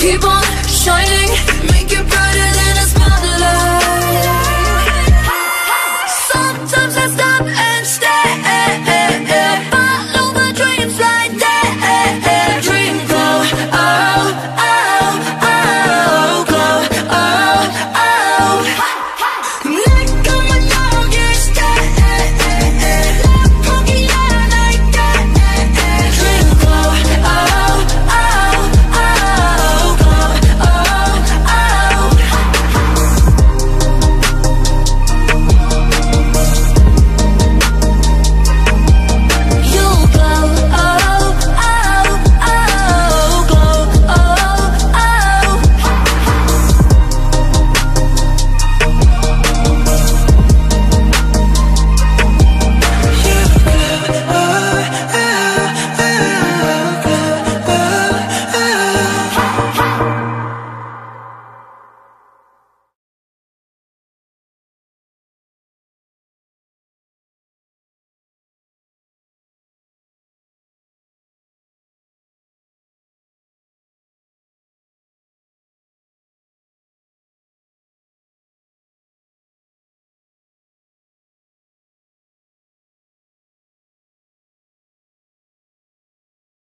Keep on shining, make it.